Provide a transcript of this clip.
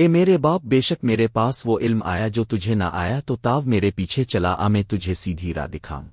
اے میرے باپ، بے شک میرے پاس وہ علم آیا جو تجھے نہ آیا، تو تاو میرے پیچھے چلا، آ میں تجھے سیدھی راہ دکھاؤں۔